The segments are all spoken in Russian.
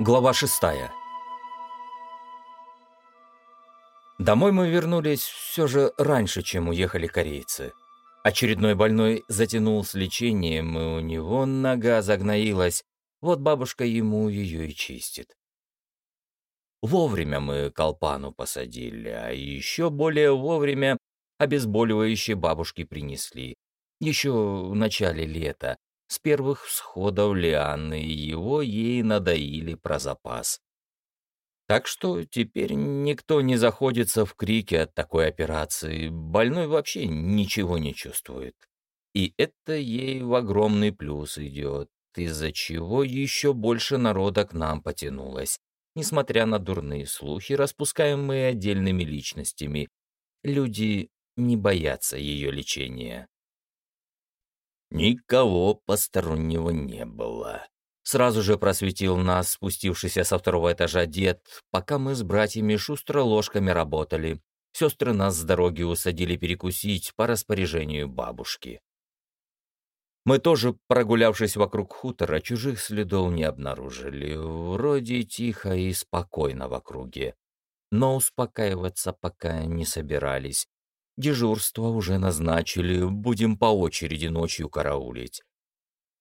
Глава шестая. Домой мы вернулись все же раньше, чем уехали корейцы. Очередной больной затянул с лечением, и у него нога загноилась. Вот бабушка ему ее и чистит. Вовремя мы колпану посадили, а еще более вовремя обезболивающие бабушки принесли. Еще в начале лета, с первых всходов Лианны, его ей надоили про запас. Так что теперь никто не заходится в крике от такой операции, больной вообще ничего не чувствует. И это ей в огромный плюс идет, из-за чего еще больше народа к нам потянулось, несмотря на дурные слухи, распускаемые отдельными личностями. Люди не боятся ее лечения. Никого постороннего не было. Сразу же просветил нас спустившийся со второго этажа дед, пока мы с братьями шустро ложками работали. Сестры нас с дороги усадили перекусить по распоряжению бабушки. Мы тоже, прогулявшись вокруг хутора, чужих следов не обнаружили. Вроде тихо и спокойно в округе. Но успокаиваться пока не собирались. Дежурство уже назначили, будем по очереди ночью караулить.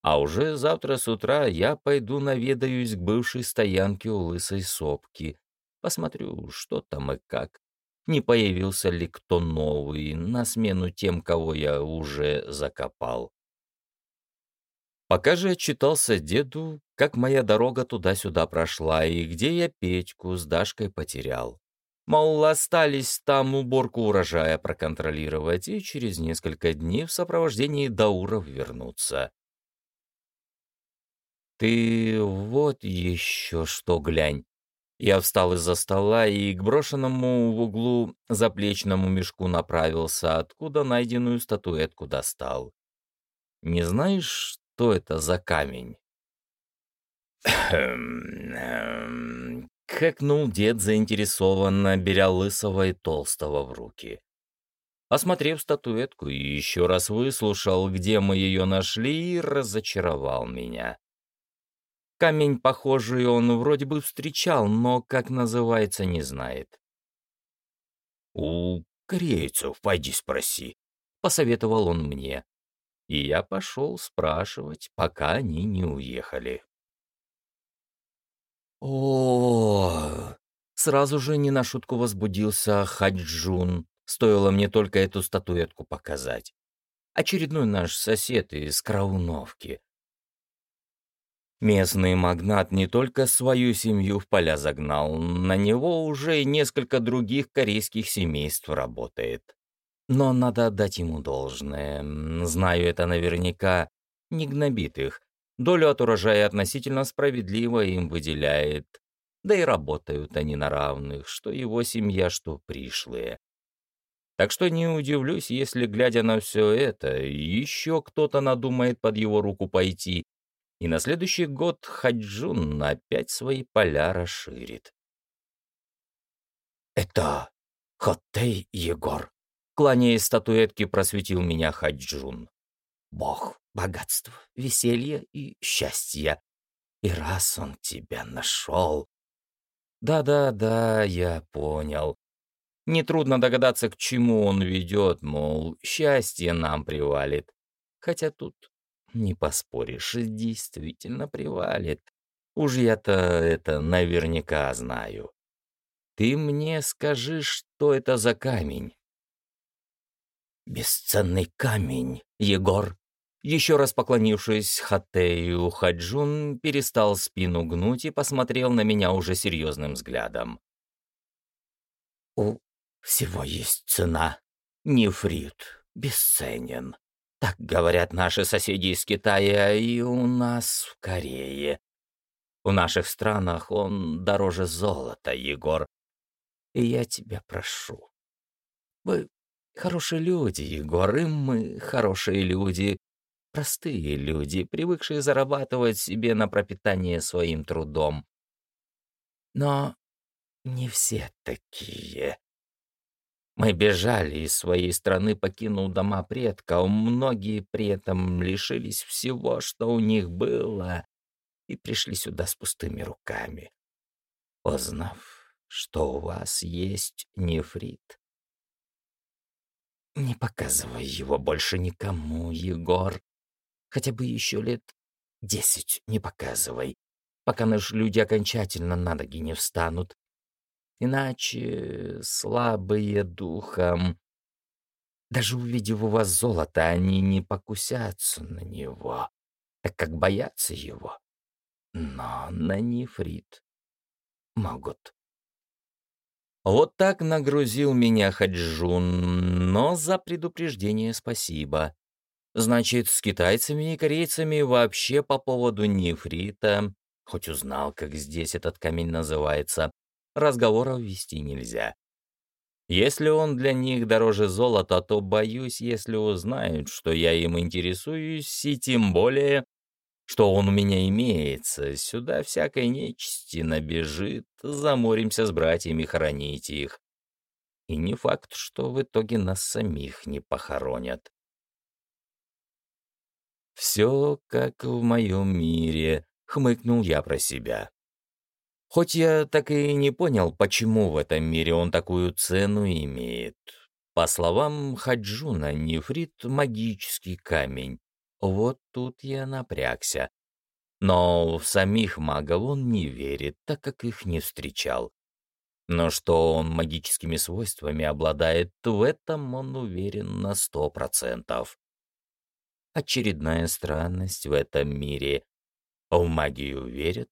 А уже завтра с утра я пойду наведаюсь к бывшей стоянке у Лысой Сопки. Посмотрю, что там и как. Не появился ли кто новый на смену тем, кого я уже закопал. Пока же отчитался деду, как моя дорога туда-сюда прошла и где я Петьку с Дашкой потерял. Мол, остались там уборку урожая проконтролировать и через несколько дней в сопровождении Дауров вернуться. «Ты вот еще что глянь!» Я встал из-за стола и к брошенному в углу заплечному мешку направился, откуда найденную статуэтку достал. «Не знаешь, что это за камень?» Хэкнул дед заинтересованно, беря лысого и толстого в руки. Осмотрев статуэтку, еще раз выслушал, где мы ее нашли, и разочаровал меня. Камень похожий он вроде бы встречал, но как называется, не знает. «У корейцев пойди спроси», — посоветовал он мне. И я пошел спрашивать, пока они не уехали. О, Сразу же не на шутку возбудился Хаджун. Стоило мне только эту статуэтку показать. Очередной наш сосед из Крауновки. Местный магнат не только свою семью в поля загнал, на него уже и несколько других корейских семейств работает. Но надо отдать ему должное. Знаю это наверняка. Не гнобит их, Долю от урожая относительно справедливо им выделяет. Да и работают они на равных, что его семья, что пришлые. Так что не удивлюсь, если, глядя на все это, еще кто-то надумает под его руку пойти, и на следующий год Хаджун опять свои поля расширит. «Это Хотей Егор», — кланяясь статуэтке, просветил меня Хаджун. «Бог богатства, веселья и счастья. И раз он тебя нашел... Да-да-да, я понял. Нетрудно догадаться, к чему он ведет, мол, счастье нам привалит. Хотя тут не поспоришь, действительно привалит. Уж я-то это наверняка знаю. Ты мне скажи, что это за камень? Бесценный камень, Егор, еще раз поклонившись Хатею, Хаджун перестал спину гнуть и посмотрел на меня уже серьезным взглядом. «У всего есть цена. Нефрит бесценен. Так говорят наши соседи из Китая и у нас в Корее. В наших странах он дороже золота, Егор. И я тебя прошу. Вы хорошие люди, Егор, и мы хорошие люди. Простые люди, привыкшие зарабатывать себе на пропитание своим трудом. Но не все такие. Мы бежали из своей страны, покинув дома предков. Многие при этом лишились всего, что у них было. и пришли сюда с пустыми руками. Узнав, что у вас есть нефрит. Не показывай его больше никому, Егор. Хотя бы еще лет десять не показывай, пока наши люди окончательно на ноги не встанут. Иначе слабые духом, даже увидев у вас золото, они не покусятся на него, так как боятся его. Но на нефрит могут. Вот так нагрузил меня Хаджун, но за предупреждение спасибо. Значит, с китайцами и корейцами вообще по поводу нефрита, хоть узнал, как здесь этот камень называется, разговоров вести нельзя. Если он для них дороже золота, то боюсь, если узнают, что я им интересуюсь, и тем более, что он у меня имеется, сюда всякой нечисти набежит, заморимся с братьями хоронить их. И не факт, что в итоге нас самих не похоронят. «Все как в моем мире», — хмыкнул я про себя. Хоть я так и не понял, почему в этом мире он такую цену имеет. По словам Хаджуна, нефрит — магический камень. Вот тут я напрягся. Но в самих магов он не верит, так как их не встречал. Но что он магическими свойствами обладает, в этом он уверен на сто процентов. Очередная странность в этом мире. В магию верят,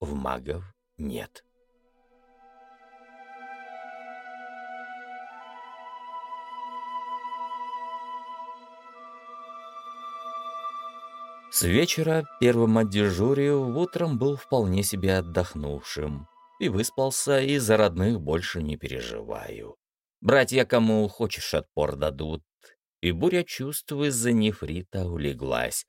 в магов нет. С вечера первым отдежурив, утром был вполне себе отдохнувшим. И выспался, и за родных больше не переживаю. Братья кому хочешь отпор дадут. И буря чувств из-за нефрита улеглась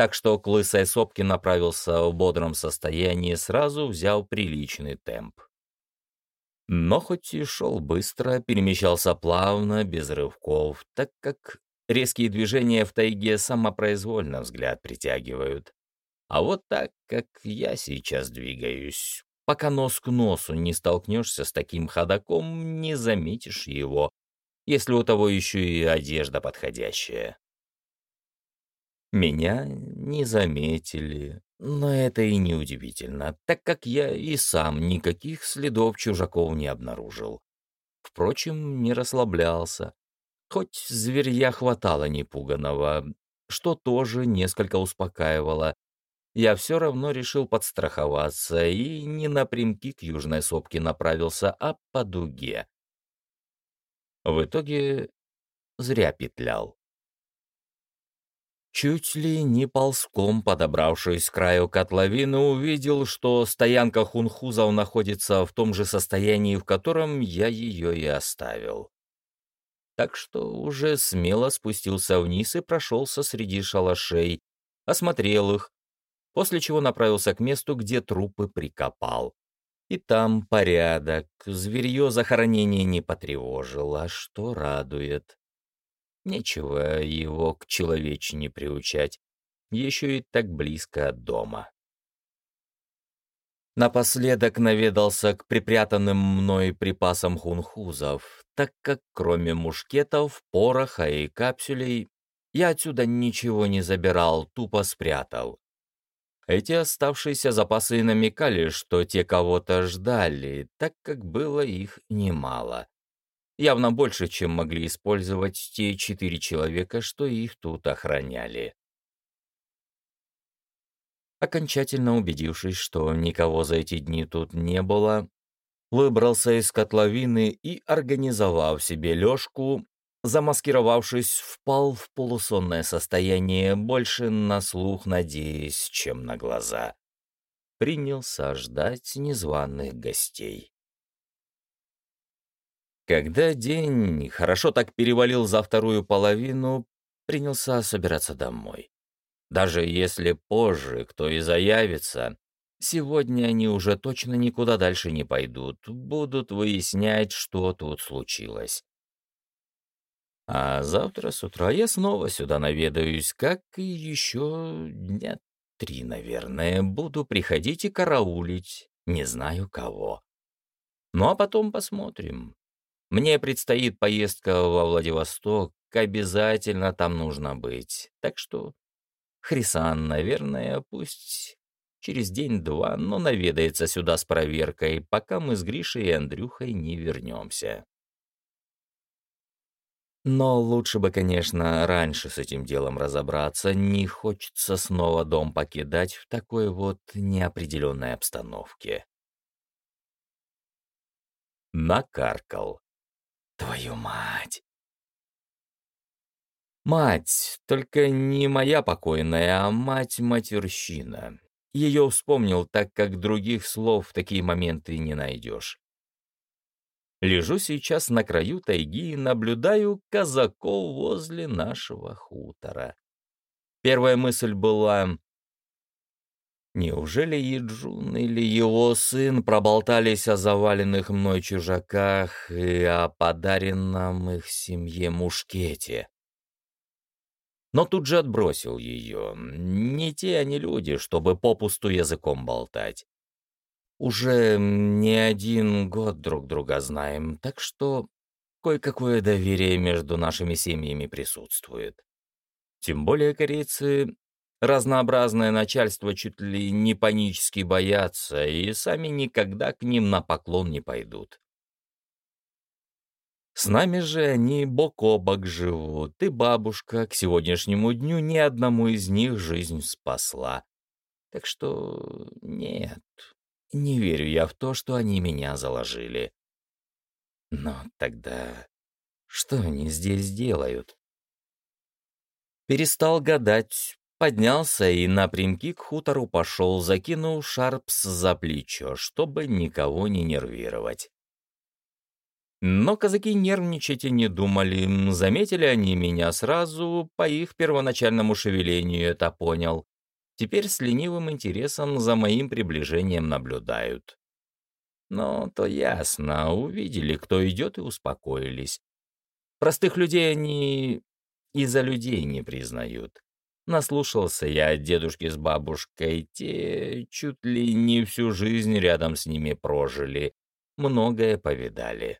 так что к лысой сопке направился в бодром состоянии, сразу взял приличный темп. Но хоть и шел быстро, перемещался плавно, без рывков, так как резкие движения в тайге самопроизвольно взгляд притягивают. А вот так, как я сейчас двигаюсь, пока нос к носу не столкнешься с таким ходаком, не заметишь его, если у того еще и одежда подходящая. Меня не заметили, но это и не удивительно, так как я и сам никаких следов чужаков не обнаружил. Впрочем, не расслаблялся. Хоть зверья хватало непуганного, что тоже несколько успокаивало, я все равно решил подстраховаться и не напрямки к южной сопке направился, а по дуге. В итоге зря петлял. Чуть ли не ползком подобравшись к краю котловины, увидел, что стоянка хунхузов находится в том же состоянии, в котором я ее и оставил. Так что уже смело спустился вниз и прошелся среди шалашей, осмотрел их, после чего направился к месту, где трупы прикопал. И там порядок, зверье захоронение не потревожило, что радует. Нечего его к человечине приучать, еще и так близко от дома. Напоследок наведался к припрятанным мной припасам хунхузов, так как кроме мушкетов, пороха и капсулей я отсюда ничего не забирал, тупо спрятал. Эти оставшиеся запасы намекали, что те кого-то ждали, так как было их немало явно больше, чем могли использовать те четыре человека, что их тут охраняли. Окончательно убедившись, что никого за эти дни тут не было, выбрался из котловины и, организовав себе лёжку, замаскировавшись, впал в полусонное состояние, больше на слух надеясь, чем на глаза. Принялся ждать незваных гостей. Когда день хорошо так перевалил за вторую половину, принялся собираться домой. Даже если позже кто и заявится, сегодня они уже точно никуда дальше не пойдут, будут выяснять, что тут случилось. А завтра с утра я снова сюда наведаюсь, как и еще дня три, наверное, буду приходить и караулить, не знаю кого. Ну а потом посмотрим. Мне предстоит поездка во Владивосток, обязательно там нужно быть. Так что Хрисан, наверное, пусть через день-два, но наведается сюда с проверкой, пока мы с Гришей и Андрюхой не вернемся. Но лучше бы, конечно, раньше с этим делом разобраться. Не хочется снова дом покидать в такой вот неопределенной обстановке. Накаркал. Твою мать! Мать, только не моя покойная, а мать-матерщина. Ее вспомнил, так как других слов в такие моменты не найдешь. Лежу сейчас на краю тайги и наблюдаю казаков возле нашего хутора. Первая мысль была, неужели Еджун или его сын проболтались о заваленных мной чужаках и о подаренном их семье мушкете? Но тут же отбросил ее. Не те они люди, чтобы попусту языком болтать. Уже не один год друг друга знаем, так что кое-какое доверие между нашими семьями присутствует. Тем более корейцы разнообразное начальство чуть ли не панически боятся и сами никогда к ним на поклон не пойдут. С нами же они бок о бок живут, и бабушка к сегодняшнему дню ни одному из них жизнь спасла. Так что нет, не верю я в то, что они меня заложили. Но тогда что они здесь делают? Перестал гадать, поднялся и напрямки к хутору пошел, закинул шарпс за плечо, чтобы никого не нервировать. Но казаки нервничать и не думали, заметили они меня сразу, по их первоначальному шевелению это понял теперь с ленивым интересом за моим приближением наблюдают. Но то ясно, увидели, кто идет, и успокоились. Простых людей они и за людей не признают. Наслушался я от дедушки с бабушкой, те чуть ли не всю жизнь рядом с ними прожили, многое повидали.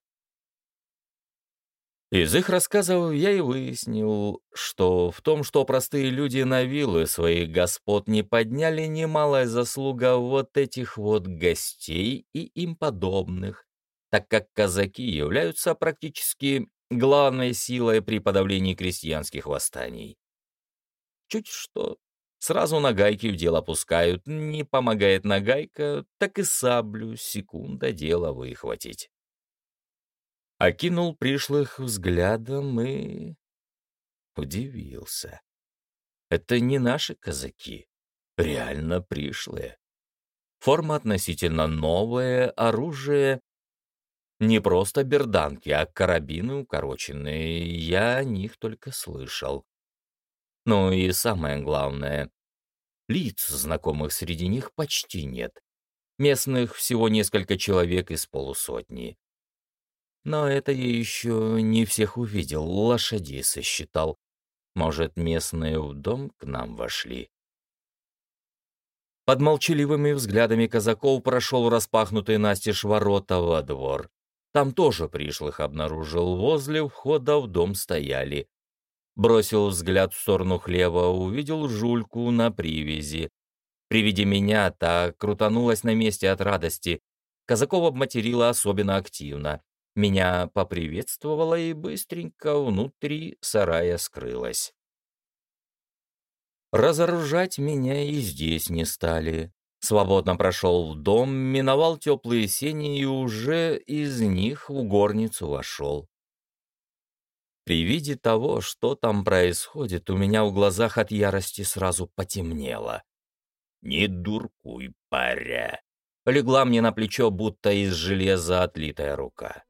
Из их рассказов я и выяснил, что в том, что простые люди на виллы своих господ не подняли, немалая заслуга вот этих вот гостей и им подобных, так как казаки являются практически главной силой при подавлении крестьянских восстаний. Чуть что, сразу нагайки в дело пускают, не помогает нагайка, так и саблю секунда дело выхватить окинул пришлых взглядом и... удивился. Это не наши казаки, реально пришлые. Форма относительно новая, оружие не просто берданки, а карабины укороченные, я о них только слышал. Ну и самое главное, лиц знакомых среди них почти нет. Местных всего несколько человек из полусотни. Но это я еще не всех увидел, лошади сосчитал. Может, местные в дом к нам вошли? Под молчаливыми взглядами казаков прошел распахнутый настежь ворота во двор. Там тоже пришлых обнаружил, возле входа в дом стояли. Бросил взгляд в сторону хлева, увидел жульку на привязи. При виде меня та крутанулась на месте от радости. Казаков обматерила особенно активно. Меня поприветствовала и быстренько внутри сарая скрылась. Разоружать меня и здесь не стали. Свободно прошел в дом, миновал теплые сени и уже из них в горницу вошел. При виде того, что там происходит, у меня в глазах от ярости сразу потемнело. «Не дуркуй, паря!» Легла мне на плечо, будто из железа отлитая рука.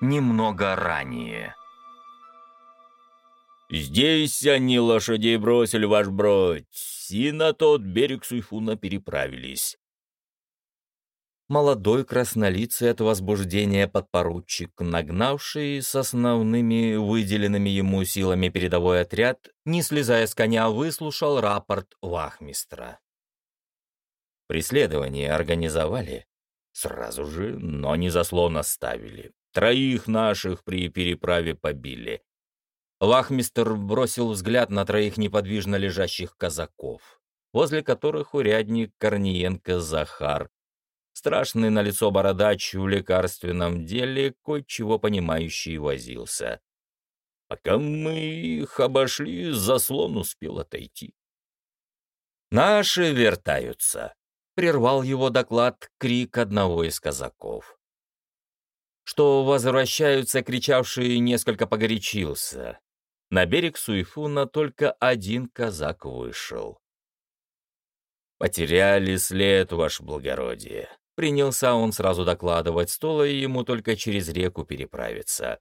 Немного ранее. «Здесь они лошадей бросили, ваш бродь, и на тот берег Суйфуна переправились». молодой краснолицый от возбуждения подпоручик, нагнавший с основными выделенными ему силами передовой отряд, не слезая с коня, выслушал рапорт вахмистра. Преследование организовали сразу же, но не заслон оставили. Троих наших при переправе побили. Вахмистр бросил взгляд на троих неподвижно лежащих казаков, возле которых урядник Корниенко Захар, страшный на лицо бородач в лекарственном деле, кое-чего понимающий возился. Пока мы их обошли, заслон успел отойти. «Наши вертаются», — прервал его доклад крик одного из казаков. Что возвращаются кричавшие несколько погорячился. На берег Суйфуна только один казак вышел. «Потеряли след, ваше благородие», Принялся он сразу докладывать, стоило ему только через реку переправиться.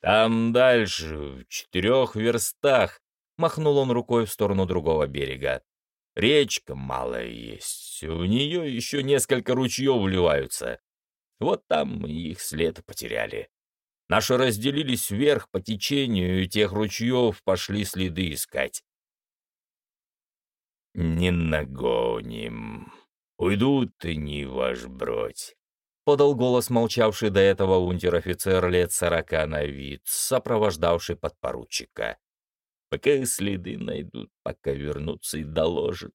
«Там дальше, в четырех верстах», — махнул он рукой в сторону другого берега. «Речка малая есть, в нее еще несколько ручьев вливаются. Вот там их след потеряли. Наши разделились вверх по течению, и тех ручьев пошли следы искать». «Не нагоним», «Уйдут они, ваш бродь!» — подал голос молчавший до этого унтер-офицер лет сорока на вид, сопровождавший подпоручика. «Пока следы найдут, пока вернутся и доложат.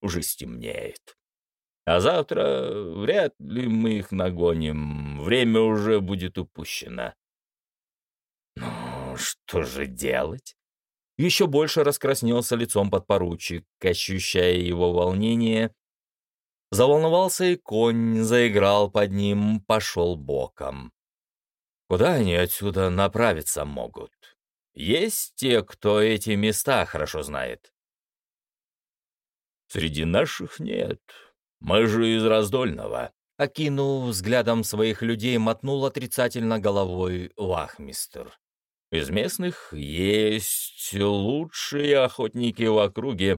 Уже стемнеет. А завтра вряд ли мы их нагоним, время уже будет упущено». «Ну, что же делать?» Еще больше раскраснелся лицом подпоручик, ощущая его волнение Заволновался и конь, заиграл под ним, пошел боком. Куда они отсюда направиться могут? Есть те, кто эти места хорошо знает. Среди наших нет. Мы же из Раздольного. Окинув взглядом своих людей, мотнул отрицательно головой вахмистер. Из местных есть лучшие охотники в округе,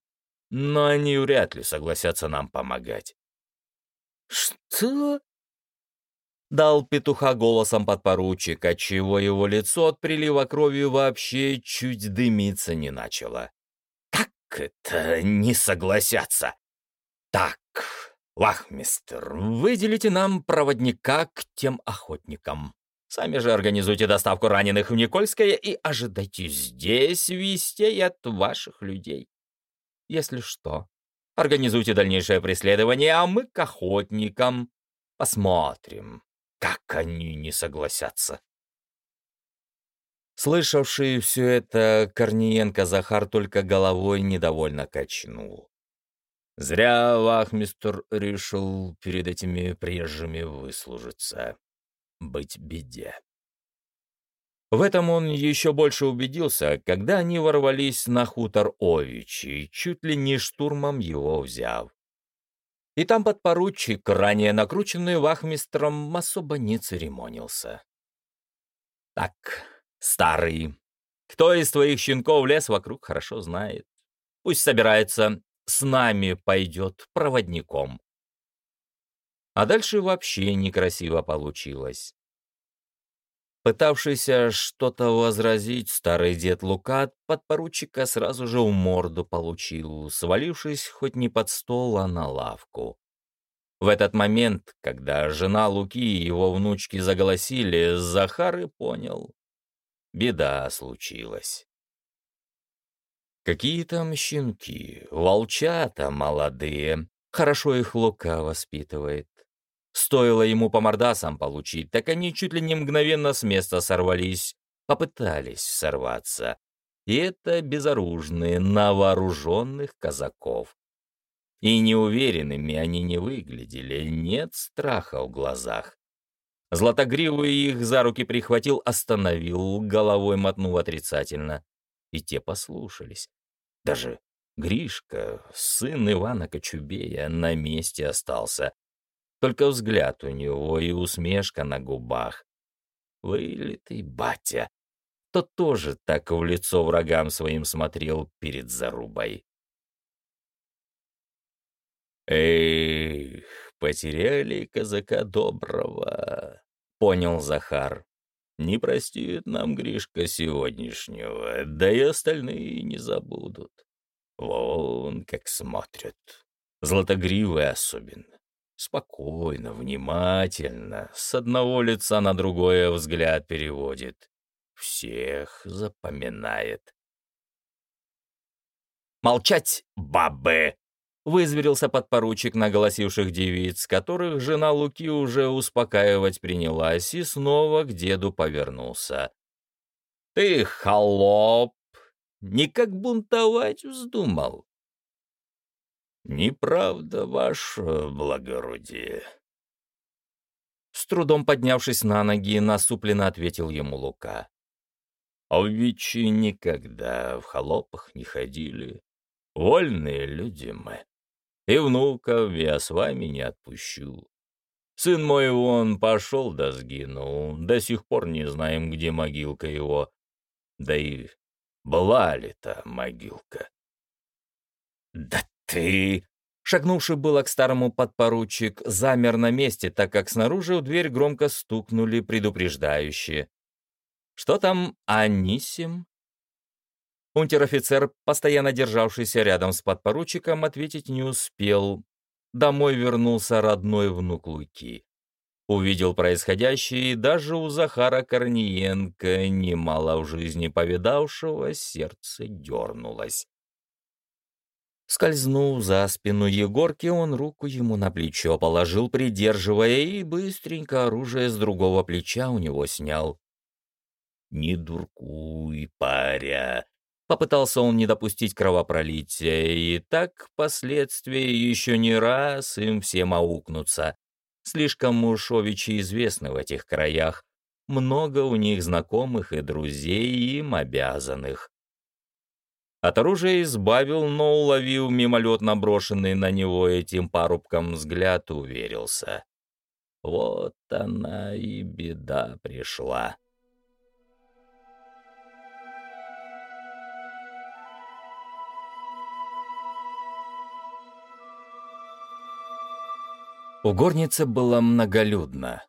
но они вряд ли согласятся нам помогать. «Что?» Дал петуха голосом подпоручик, отчего его лицо от прилива крови вообще чуть дымиться не начало. «Как это не согласятся?» «Так, вахмистер, выделите нам проводника к тем охотникам. Сами же организуйте доставку раненых в Никольское и ожидайте здесь вестей от ваших людей. Если что, Организуйте дальнейшее преследование, а мы к охотникам. Посмотрим, как они не согласятся. Слышавший все это, Корниенко Захар только головой недовольно качнул. Зря вахмистр решил перед этими приезжими выслужиться. Быть беде. В этом он еще больше убедился, когда они ворвались на хутор Овичи, чуть ли не штурмом его взяв. И там подпоручик, ранее накрученный вахмистром, особо не церемонился. «Так, старый, кто из твоих щенков лес вокруг хорошо знает. Пусть собирается, с нами пойдет проводником». А дальше вообще некрасиво получилось. Пытавшийся что-то возразить, старый дед Лука от подпоручика сразу же у морду получил, свалившись хоть не под стол, а на лавку. В этот момент, когда жена Луки и его внучки заголосили, Захар и понял. Беда случилась. Какие там щенки, волчата молодые. Хорошо их Лука воспитывает. Стоило ему по мордасам получить, так они чуть ли не мгновенно с места сорвались, попытались сорваться. И это безоружные, навооруженных казаков. И неуверенными они не выглядели, нет страха в глазах. Златогривый их за руки прихватил, остановил, головой мотнув отрицательно. И те послушались. Даже Гришка, сын Ивана Кочубея, на месте остался, только взгляд у него и усмешка на губах. Вылитый батя. Тот тоже так в лицо врагам своим смотрел перед зарубой. «Эх, потеряли казака доброго», — понял Захар. «Не простит нам Гришка сегодняшнего, да и остальные не забудут. Вон как смотрят, златогривые особенно. Спокойно, внимательно, с одного лица на другое взгляд переводит. Всех запоминает. «Молчать, бабы!» — вызверился подпоручик наголосивших девиц, которых жена Луки уже успокаивать принялась, и снова к деду повернулся. «Ты холоп! Никак бунтовать вздумал!» «Неправда, ваше благородие!» С трудом поднявшись на ноги, насупленно ответил ему Лука. «А ведь никогда в холопах не ходили. Вольные люди мы. И внуков я с вами не отпущу. Сын мой он пошел да сгинул. До сих пор не знаем, где могилка его. Да и была ли та могилка? Да ты... Шагнувший было к старому подпоручик, замер на месте, так как снаружи у дверь громко стукнули предупреждающие. «Что там, Анисим?» Унтер-офицер, постоянно державшийся рядом с подпоручиком, ответить не успел. Домой вернулся родной внук Луки. Увидел происходящее, и даже у Захара Корниенко, немало в жизни повидавшего, сердце дернулось. Скользнув за спину Егорки, он руку ему на плечо положил, придерживая, и быстренько оружие с другого плеча у него снял. «Не дуркуй, паря!» Попытался он не допустить кровопролития, и так впоследствии еще не раз им всем аукнутся. Слишком уж Овичи известны в этих краях. Много у них знакомых и друзей, им обязанных. От оружия избавил, но, уловив мимолетно брошенный на него этим парубком взгляд, уверился. Вот она и беда пришла. У горницы было многолюдно.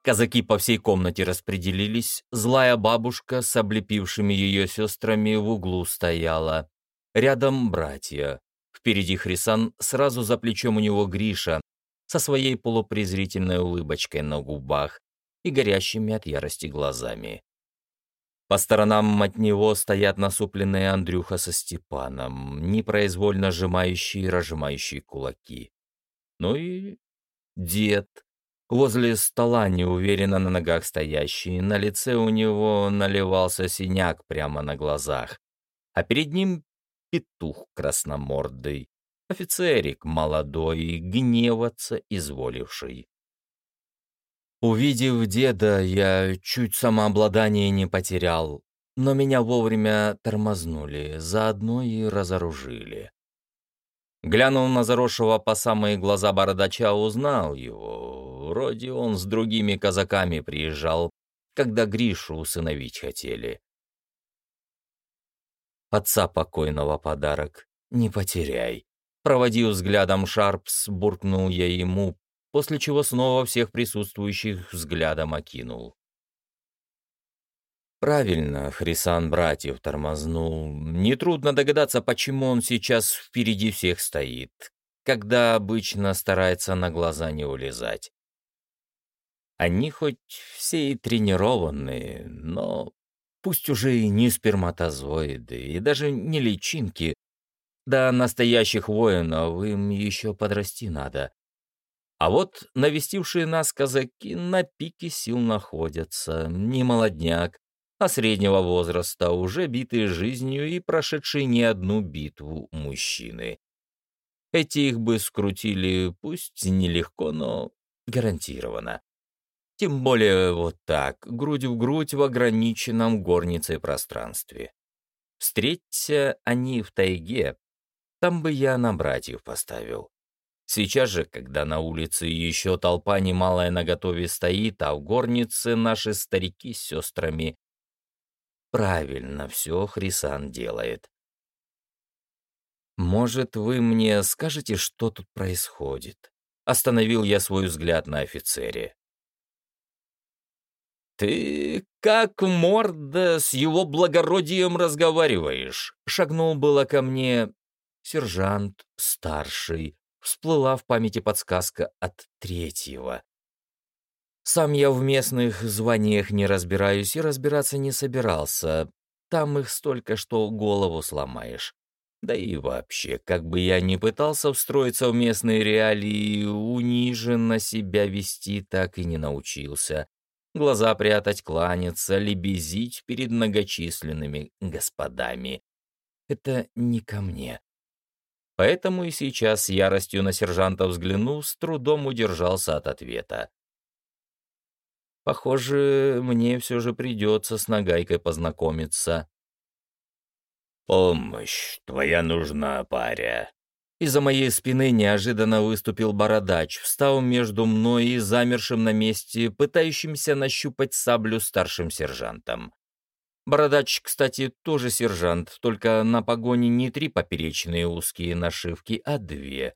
Казаки по всей комнате распределились, злая бабушка с облепившими ее сестрами в углу стояла. Рядом братья. Впереди Хрисан, сразу за плечом у него Гриша, со своей полупрезрительной улыбочкой на губах и горящими от ярости глазами. По сторонам от него стоят насупленные Андрюха со Степаном, непроизвольно сжимающие и разжимающие кулаки. Ну и дед. Возле стола, неуверенно на ногах стоящий, на лице у него наливался синяк прямо на глазах, а перед ним петух красномордый, офицерик молодой, гневаться изволивший. Увидев деда, я чуть самообладание не потерял, но меня вовремя тормознули, заодно и разоружили. Глянул на заросшего по самые глаза бородача, узнал его. Вроде он с другими казаками приезжал, когда Гришу усыновить хотели. Отца покойного подарок не потеряй. Проводив взглядом Шарпс, буркнул я ему, после чего снова всех присутствующих взглядом окинул. Правильно, Хрисан братьев тормознул. Нетрудно догадаться, почему он сейчас впереди всех стоит, когда обычно старается на глаза не улезать. Они хоть все и тренированные, но пусть уже и не сперматозоиды, и даже не личинки, да настоящих воинов им еще подрасти надо. А вот навестившие нас казаки на пике сил находятся, не молодняк, а среднего возраста, уже битые жизнью и прошедшие не одну битву мужчины. Эти их бы скрутили, пусть нелегко, но гарантированно. Тем более вот так, грудь в грудь в ограниченном горницей пространстве. Встреться они в тайге, там бы я на братьев поставил. Сейчас же, когда на улице еще толпа немалая наготове стоит, а в горнице наши старики с сестрами Правильно все Хрисан делает. Может, вы мне скажете, что тут происходит? Остановил я свой взгляд на офицере. «Ты как морда с его благородием разговариваешь?» Шагнул было ко мне сержант старший. Всплыла в памяти подсказка от третьего. Сам я в местных званиях не разбираюсь и разбираться не собирался. Там их столько, что голову сломаешь. Да и вообще, как бы я ни пытался встроиться в местные реалии, униженно себя вести так и не научился. Глаза прятать, кланяться, лебезить перед многочисленными господами. Это не ко мне. Поэтому и сейчас яростью на сержанта взглянув, с трудом удержался от ответа. Похоже, мне все же придется с Нагайкой познакомиться. «Помощь твоя нужна, паря». Из-за моей спины неожиданно выступил бородач, встал между мной и замершим на месте, пытающимся нащупать саблю старшим сержантом. Бородач, кстати, тоже сержант, только на погоне не три поперечные узкие нашивки, а две.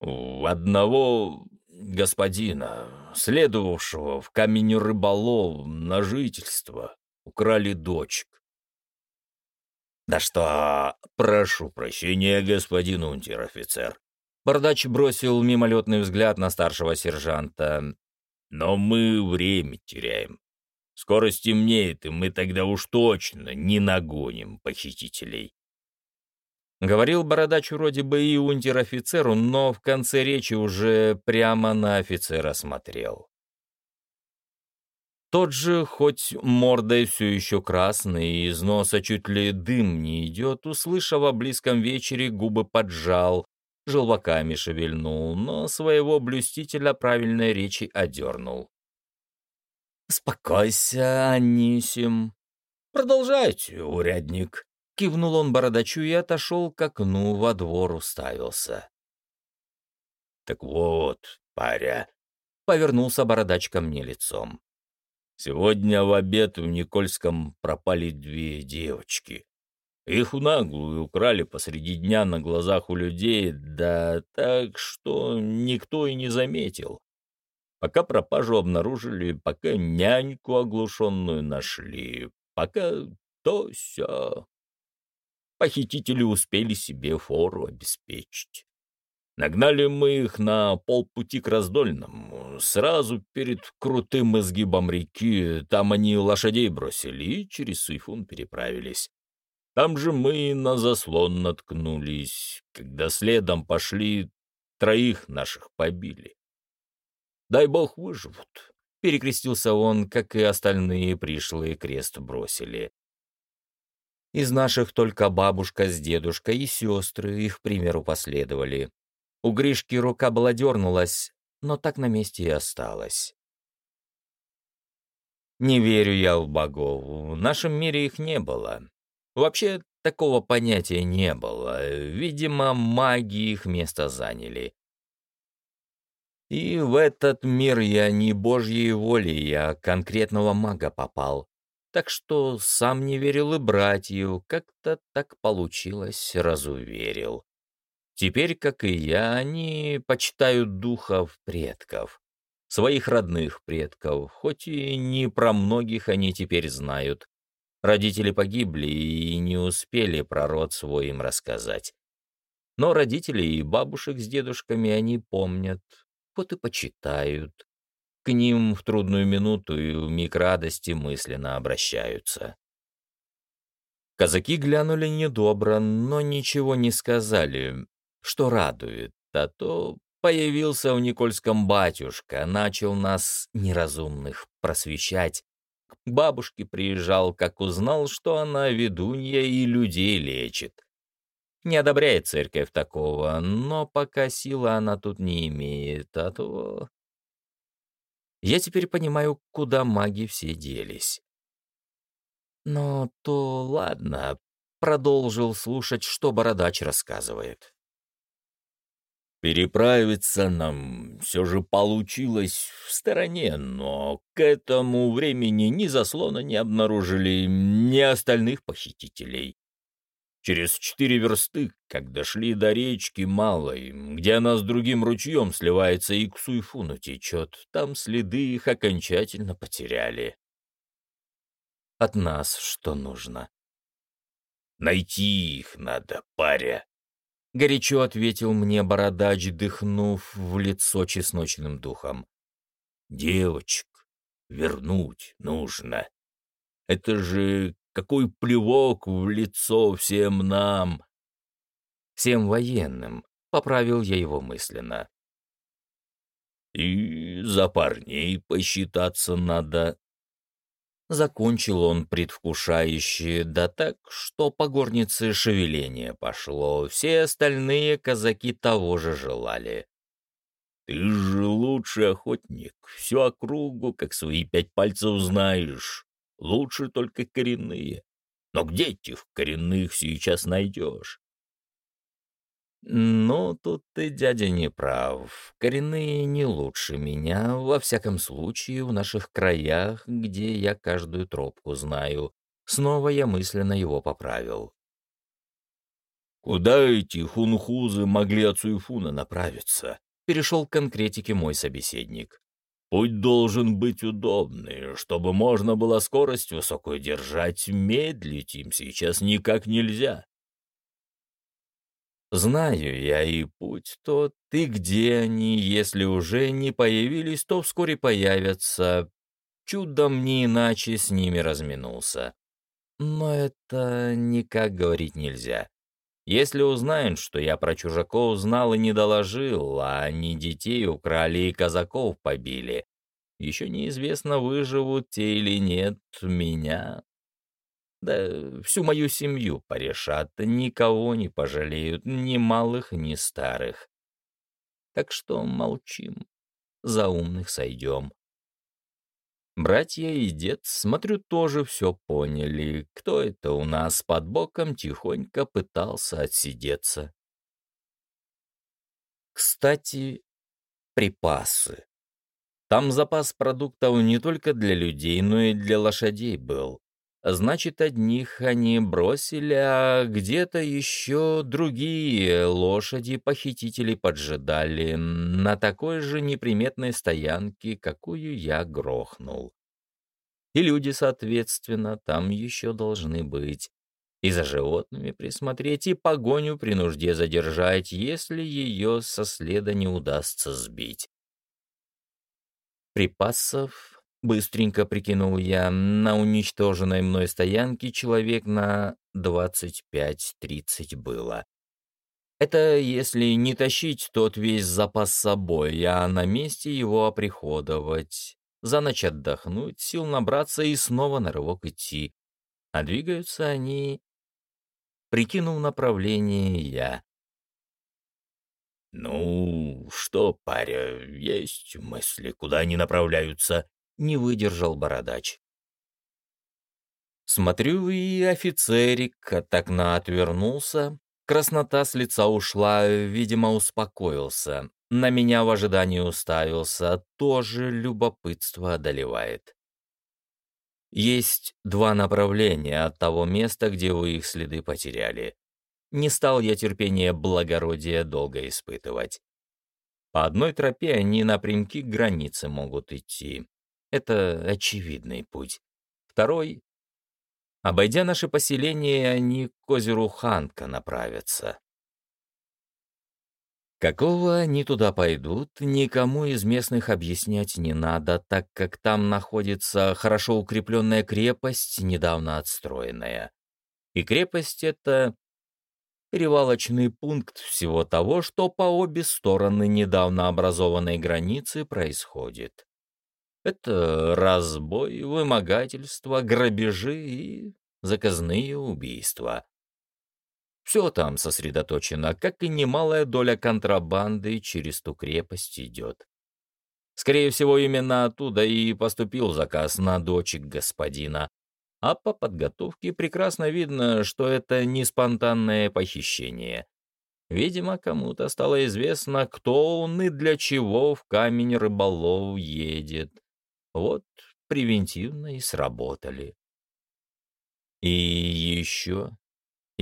У одного господина, следовавшего в камень рыболов на жительство, украли дочек. «Да что...» «Прошу прощения, господин унтер-офицер». Бардач бросил мимолетный взгляд на старшего сержанта. «Но мы время теряем. Скоро стемнеет, и мы тогда уж точно не нагоним похитителей». Говорил Бородач вроде бы и унтер-офицеру, но в конце речи уже прямо на офицера смотрел. Тот же, хоть мордой все еще красный, и из носа чуть ли дым не идет, услышав о близком вечере, губы поджал, желваками шевельнул, но своего блюстителя правильной речи одернул. «Спокойся, Анисим. Продолжайте, урядник», — кивнул он бородачу и отошел к окну, во двор уставился. «Так вот, паря», — повернулся бородач ко мне лицом. Сегодня в обед в Никольском пропали две девочки. Их наглую украли посреди дня на глазах у людей, да так, что никто и не заметил. Пока пропажу обнаружили, пока няньку оглушенную нашли, пока то все. Похитители успели себе фору обеспечить. Нагнали мы их на полпути к Раздольному. Сразу перед крутым изгибом реки там они лошадей бросили и через Суйфун переправились. Там же мы на заслон наткнулись. Когда следом пошли, троих наших побили. Дай бог выживут. Перекрестился он, как и остальные пришлые крест бросили. Из наших только бабушка с дедушкой и сестры их примеру последовали. У Гришки рука была дернулась, но так на месте и осталась. Не верю я в богов, в нашем мире их не было. Вообще, такого понятия не было. Видимо, маги их место заняли. И в этот мир я не божьей воли, я конкретного мага попал. Так что сам не верил и братью, как-то так получилось, разуверил. Теперь, как и я, они почитают духов предков, своих родных предков, хоть и не про многих они теперь знают. Родители погибли и не успели про род свой им рассказать. Но родителей и бабушек с дедушками они помнят, вот и почитают. К ним в трудную минуту и в миг радости мысленно обращаются. Казаки глянули недобро, но ничего не сказали, что радует, а то появился в Никольском батюшка, начал нас, неразумных, просвещать. К бабушке приезжал, как узнал, что она ведунья и людей лечит. Не одобряет церковь такого, но пока силы она тут не имеет, а то... Я теперь понимаю, куда маги все делись. Но то ладно, продолжил слушать, что бородач рассказывает. Переправиться нам все же получилось в стороне, но к этому времени ни заслона не обнаружили, ни остальных похитителей. Через четыре версты, как дошли до речки Малой, где она с другим ручьем сливается и к Суйфуну течет, там следы их окончательно потеряли. От нас что нужно? Найти их надо, паря. Горячо ответил мне бородач, дыхнув в лицо чесночным духом. Девочек вернуть нужно. Это же какой плевок в лицо всем нам. Всем военным, поправил я его мысленно. И за парней посчитаться надо. Закончил он предвкушающе, да так, что по горнице шевеление пошло, все остальные казаки того же желали. «Ты же лучший охотник, всю округу, как свои пять пальцев знаешь. Лучше только коренные. Но где этих коренных сейчас найдешь? «Ну, тут ты, дядя, не прав. Коренные не лучше меня, во всяком случае, в наших краях, где я каждую тропку знаю». Снова я мысленно его поправил. «Куда эти хунхузы могли от Суйфуна направиться?» Перешел к конкретике мой собеседник. Путь должен быть удобный, чтобы можно было скорость высокую держать, медлить им сейчас никак нельзя. Знаю я и путь тот, и где они, если уже не появились, то вскоре появятся. Чудом не иначе с ними разминулся. Но это никак говорить нельзя. Если узнают, что я про чужаков знал и не доложил, а они детей украли и казаков побили, еще неизвестно, выживут те или нет меня. Да всю мою семью порешат, никого не пожалеют, ни малых, ни старых. Так что молчим, за умных сойдем. Братья и дед, смотрю, тоже все поняли. Кто это у нас под боком тихонько пытался отсидеться? Кстати, припасы. Там запас продуктов не только для людей, но и для лошадей был. Значит, одних они бросили, а где-то еще другие лошади похитители поджидали на такой же неприметной стоянке, какую я грохнул. И люди, соответственно, там еще должны быть. И за животными присмотреть, и погоню при нужде задержать, если ее со следа не удастся сбить. Припасов Быстренько прикинул я, на уничтоженной мной стоянке человек на 25-30 было. Это если не тащить тот весь запас с собой, а на месте его оприходовать, за ночь отдохнуть, сил набраться и снова на рывок идти. А двигаются они... Прикинул направление я. «Ну, что, паря, есть мысли, куда они направляются?» Не выдержал бородач. Смотрю, и офицерик от окна отвернулся, краснота с лица ушла, видимо, успокоился, на меня в ожидании уставился, тоже любопытство одолевает. Есть два направления от того места, где вы их следы потеряли. Не стал я терпение благородия долго испытывать. По одной тропе они напрямки к границе могут идти, это очевидный путь. Второй — обойдя наше поселение, они к озеру Ханка направятся. Какого они туда пойдут, никому из местных объяснять не надо, так как там находится хорошо укрепленная крепость, недавно отстроенная. И крепость — это перевалочный пункт всего того, что по обе стороны недавно образованной границы происходит. Это разбой, вымогательство, грабежи и заказные убийства. Все там сосредоточено, как и немалая доля контрабанды через ту крепость идет. Скорее всего, именно оттуда и поступил заказ на дочек господина. А по подготовке прекрасно видно, что это не спонтанное похищение. Видимо, кому-то стало известно, кто он и для чего в камень рыболов едет. Вот превентивно и сработали. И еще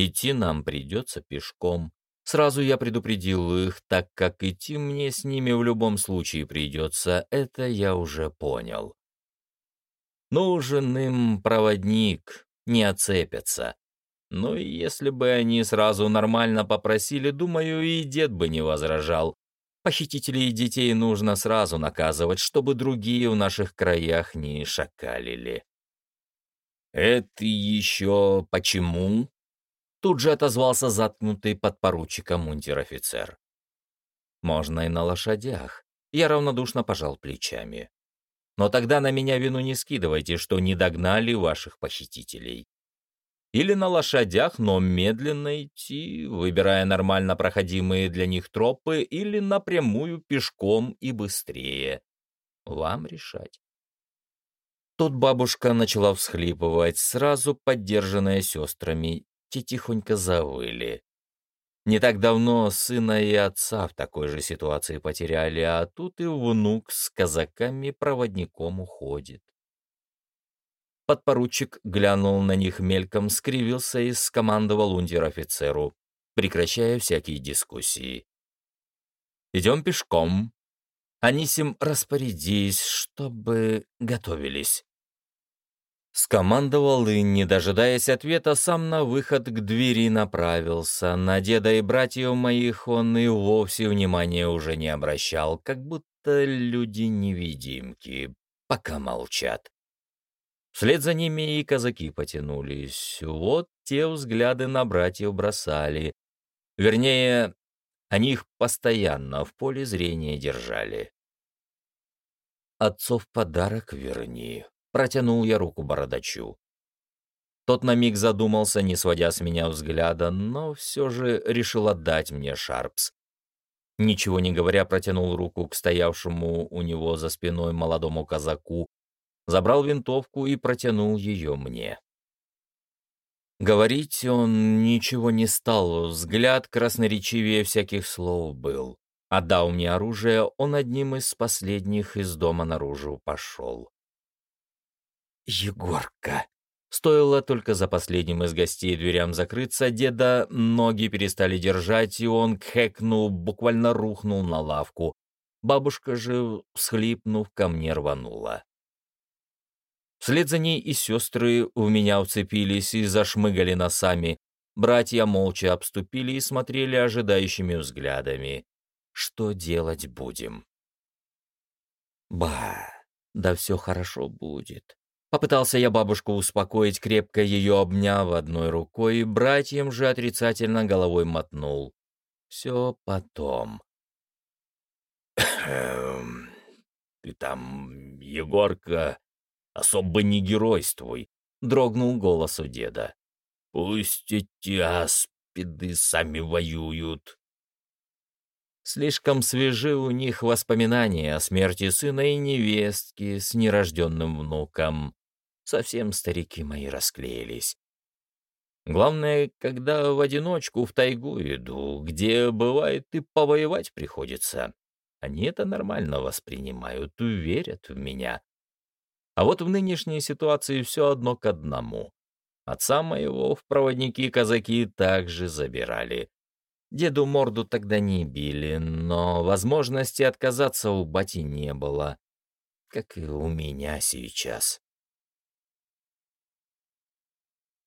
Идти нам придется пешком. Сразу я предупредил их, так как идти мне с ними в любом случае придется, это я уже понял. Нужен им проводник, не отцепятся. Ну и если бы они сразу нормально попросили, думаю, и дед бы не возражал. Похитителей детей нужно сразу наказывать, чтобы другие в наших краях не шакалили. «Это еще почему?» Тут же отозвался заткнутый подпоручиком унтер-офицер. «Можно и на лошадях». Я равнодушно пожал плечами. «Но тогда на меня вину не скидывайте, что не догнали ваших похитителей. Или на лошадях, но медленно идти, выбирая нормально проходимые для них тропы, или напрямую пешком и быстрее. Вам решать. Тут бабушка начала всхлипывать, сразу поддержанная сестрами, те тихонько завыли. Не так давно сына и отца в такой же ситуации потеряли, а тут и внук с казаками-проводником уходит. Подпоручик глянул на них мельком, скривился и скомандовал унтер-офицеру, прекращая всякие дискуссии. «Идем пешком. Анисим, распорядись, чтобы готовились». Скомандовал и, не дожидаясь ответа, сам на выход к двери направился. На деда и братьев моих он и вовсе внимания уже не обращал, как будто люди-невидимки, пока молчат. Вслед за ними и казаки потянулись. Вот те взгляды на братьев бросали. Вернее, они их постоянно в поле зрения держали. «Отцов подарок верни», — протянул я руку бородачу. Тот на миг задумался, не сводя с меня взгляда, но все же решил отдать мне Шарпс. Ничего не говоря, протянул руку к стоявшему у него за спиной молодому казаку, забрал винтовку и протянул ее мне. Говорить он ничего не стал, взгляд красноречивее всяких слов был. Отдал мне оружие, он одним из последних из дома наружу пошел. «Егорка!» Стоило только за последним из гостей дверям закрыться, деда ноги перестали держать, и он, кхекнул, буквально рухнул на лавку. Бабушка же, всхлипнув, ко мне рванула. Вслед за ней и сестры у меня уцепились и зашмыгали носами. Братья молча обступили и смотрели ожидающими взглядами. Что делать будем? Ба, да все хорошо будет. Попытался я бабушку успокоить, крепко ее обняв одной рукой, и братьям же отрицательно головой мотнул. Все потом. «Эм, «Ты там, Егорка, особо не геройствуй», — дрогнул голос у деда. «Пусть эти аспиды сами воюют». Слишком свежи у них воспоминания о смерти сына и невестки с нерожденным внуком. Совсем старики мои расклеились. Главное, когда в одиночку в тайгу иду, где, бывает, и повоевать приходится. Они это нормально воспринимают, верят в меня. А вот в нынешней ситуации все одно к одному. Отца моего в проводники казаки также забирали. Деду морду тогда не били, но возможности отказаться у бати не было, как и у меня сейчас.